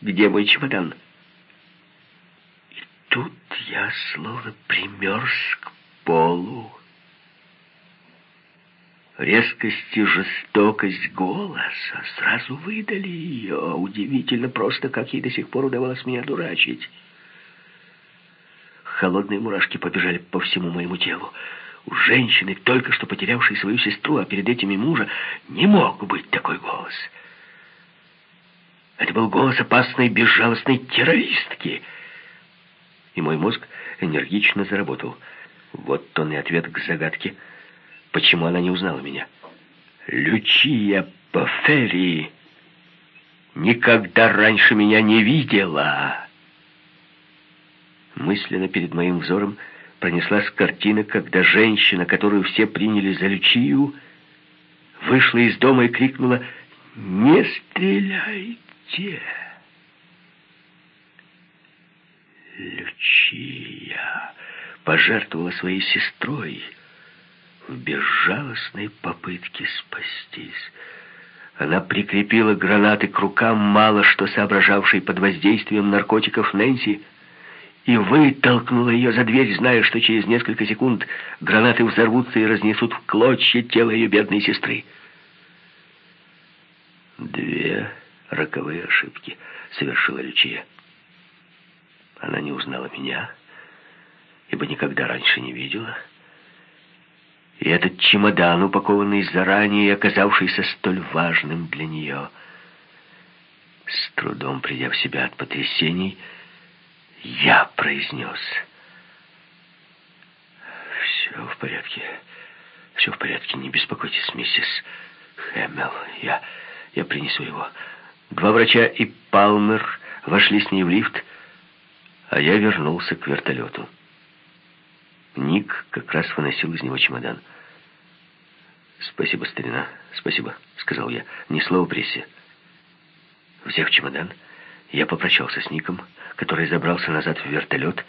Где мой чемодан?» И тут я словно примерз к полу. Резкость и жестокость голоса сразу выдали ее. Удивительно просто, как ей до сих пор удавалось меня дурачить. Холодные мурашки побежали по всему моему телу. У женщины, только что потерявшей свою сестру, а перед этим и мужа, не мог быть такой голос. Это был голос опасной, безжалостной террористки. И мой мозг энергично заработал. Вот он и ответ к загадке — Почему она не узнала меня? Лючия Пофери никогда раньше меня не видела. Мысленно перед моим взором пронеслась картина, когда женщина, которую все приняли за Лючию, вышла из дома и крикнула «Не стреляйте!» Лючия пожертвовала своей сестрой, в безжалостной попытке спастись. Она прикрепила гранаты к рукам, мало что соображавшей под воздействием наркотиков Нэнси, и вытолкнула ее за дверь, зная, что через несколько секунд гранаты взорвутся и разнесут в клочья тело ее бедной сестры. Две роковые ошибки совершила Лючия. Она не узнала меня, ибо никогда раньше не видела — и этот чемодан, упакованный заранее и оказавшийся столь важным для нее. С трудом придя в себя от потрясений, я произнес. «Все в порядке, все в порядке, не беспокойтесь, миссис Хэмилл, я, я принесу его». Два врача и Палмер вошли с ней в лифт, а я вернулся к вертолету. Ник как раз выносил из него чемодан. «Спасибо, старина, спасибо», — сказал я. «Ни слова прессе». Взяв чемодан, я попрощался с Ником, который забрался назад в вертолет,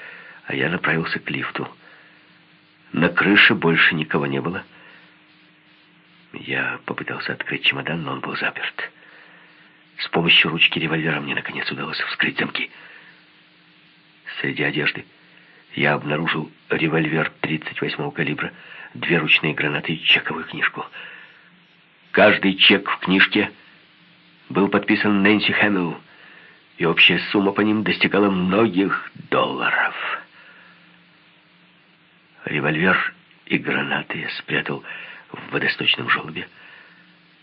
а я направился к лифту. На крыше больше никого не было. Я попытался открыть чемодан, но он был заперт. С помощью ручки револьвера мне, наконец, удалось вскрыть замки. Среди одежды я обнаружил револьвер 38-го калибра, две ручные гранаты и чековую книжку. Каждый чек в книжке был подписан Нэнси Хэмилл, и общая сумма по ним достигала многих долларов. Револьвер и гранаты я спрятал в водосточном желобе,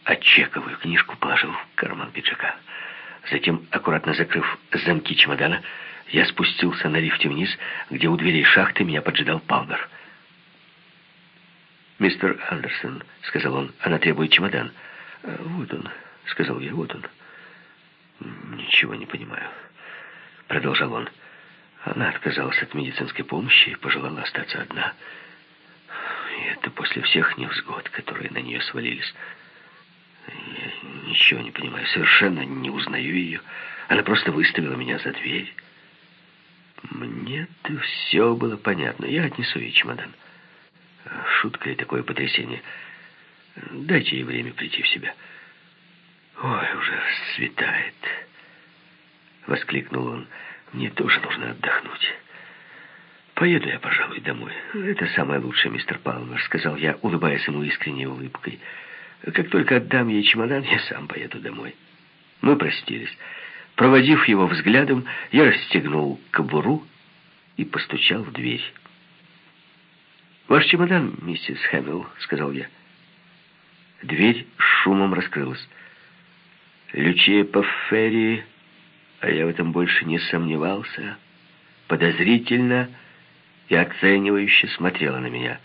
а чековую книжку положил в карман пиджака. Затем, аккуратно закрыв замки чемодана, я спустился на лифте вниз, где у дверей шахты меня поджидал Палмер. «Мистер Андерсон», — сказал он, — «она требует чемодан». «Э, «Вот он», — сказал я, — «вот он». «Ничего не понимаю», — продолжал он. Она отказалась от медицинской помощи и пожелала остаться одна. И это после всех невзгод, которые на нее свалились. Я ничего не понимаю, совершенно не узнаю ее. Она просто выставила меня за дверь. Мне-то все было понятно. Я отнесу ей чемодан. Шутка и такое потрясение. Дайте ей время прийти в себя. Ой, уже расцветает. Воскликнул он. Мне тоже нужно отдохнуть. Поеду я, пожалуй, домой. Это самое лучшее, мистер Палмер, сказал я, улыбаясь ему искренней улыбкой. Как только отдам ей чемодан, я сам поеду домой. Мы простились. Проводив его взглядом, я расстегнул кобуру и постучал в дверь. «Ваш чемодан, миссис Хэмилл», — сказал я. Дверь шумом раскрылась. Лючия Паффери, а я в этом больше не сомневался, подозрительно и оценивающе смотрела на меня.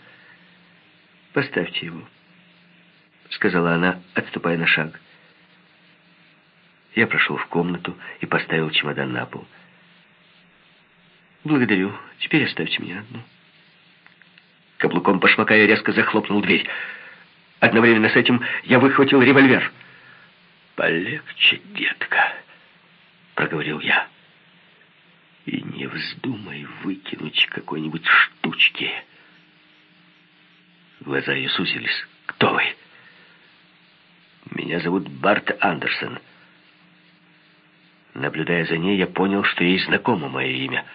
«Поставьте его», — сказала она, отступая на шаг. Я прошел в комнату и поставил чемодан на пол. «Благодарю. Теперь оставьте меня одну». Каблуком башмака я резко захлопнул дверь. Одновременно с этим я выхватил револьвер. «Полегче, детка», — проговорил я. «И не вздумай выкинуть какой-нибудь штучки». Глаза ее сузились. «Кто вы?» «Меня зовут Барт Андерсон». Наблюдая за ней, я понял, что ей знакомо мое имя.